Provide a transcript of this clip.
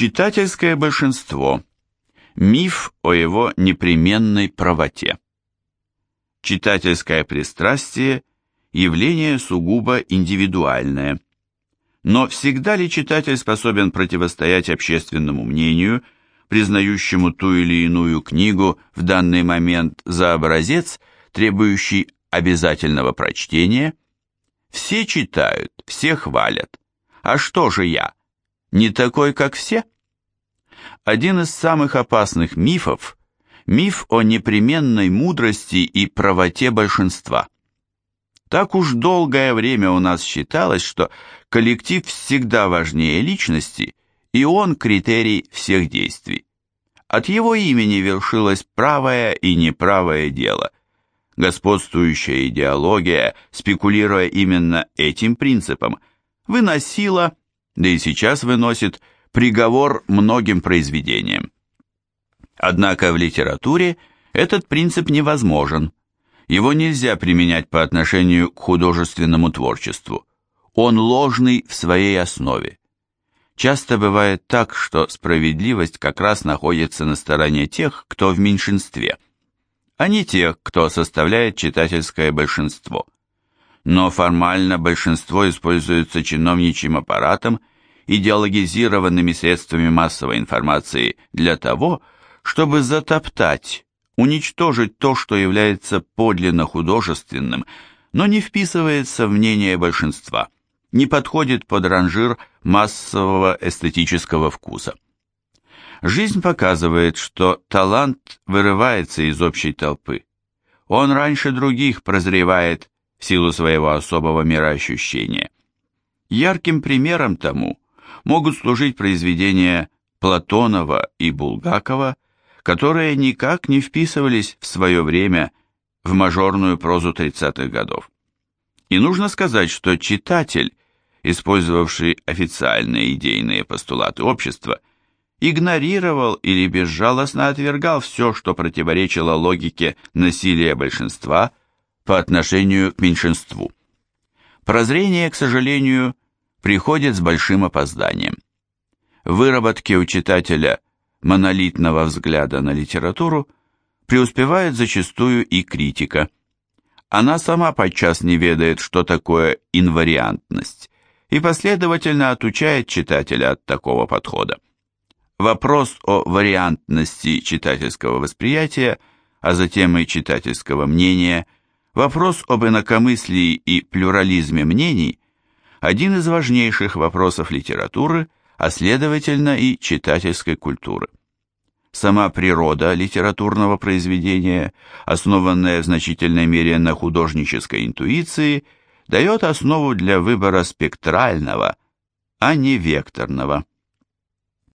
Читательское большинство. Миф о его непременной правоте. Читательское пристрастие – явление сугубо индивидуальное. Но всегда ли читатель способен противостоять общественному мнению, признающему ту или иную книгу в данный момент за образец, требующий обязательного прочтения? Все читают, все хвалят. А что же я? Не такой, как все? Один из самых опасных мифов – миф о непременной мудрости и правоте большинства. Так уж долгое время у нас считалось, что коллектив всегда важнее личности, и он критерий всех действий. От его имени вершилось правое и неправое дело. Господствующая идеология, спекулируя именно этим принципом, выносила да и сейчас выносит приговор многим произведениям. Однако в литературе этот принцип невозможен. Его нельзя применять по отношению к художественному творчеству. Он ложный в своей основе. Часто бывает так, что справедливость как раз находится на стороне тех, кто в меньшинстве, а не тех, кто составляет читательское большинство – но формально большинство используется чиновничьим аппаратом, идеологизированными средствами массовой информации для того, чтобы затоптать, уничтожить то, что является подлинно художественным, но не вписывается в мнение большинства, не подходит под ранжир массового эстетического вкуса. Жизнь показывает, что талант вырывается из общей толпы. Он раньше других прозревает в силу своего особого мироощущения. Ярким примером тому могут служить произведения Платонова и Булгакова, которые никак не вписывались в свое время в мажорную прозу 30-х годов. И нужно сказать, что читатель, использовавший официальные идейные постулаты общества, игнорировал или безжалостно отвергал все, что противоречило логике насилия большинства – по отношению к меньшинству. Прозрение, к сожалению, приходит с большим опозданием. В выработке у читателя монолитного взгляда на литературу преуспевает зачастую и критика. Она сама подчас не ведает, что такое инвариантность, и последовательно отучает читателя от такого подхода. Вопрос о вариантности читательского восприятия, а затем и читательского мнения – Вопрос об инакомыслии и плюрализме мнений – один из важнейших вопросов литературы, а следовательно и читательской культуры. Сама природа литературного произведения, основанная в значительной мере на художнической интуиции, дает основу для выбора спектрального, а не векторного.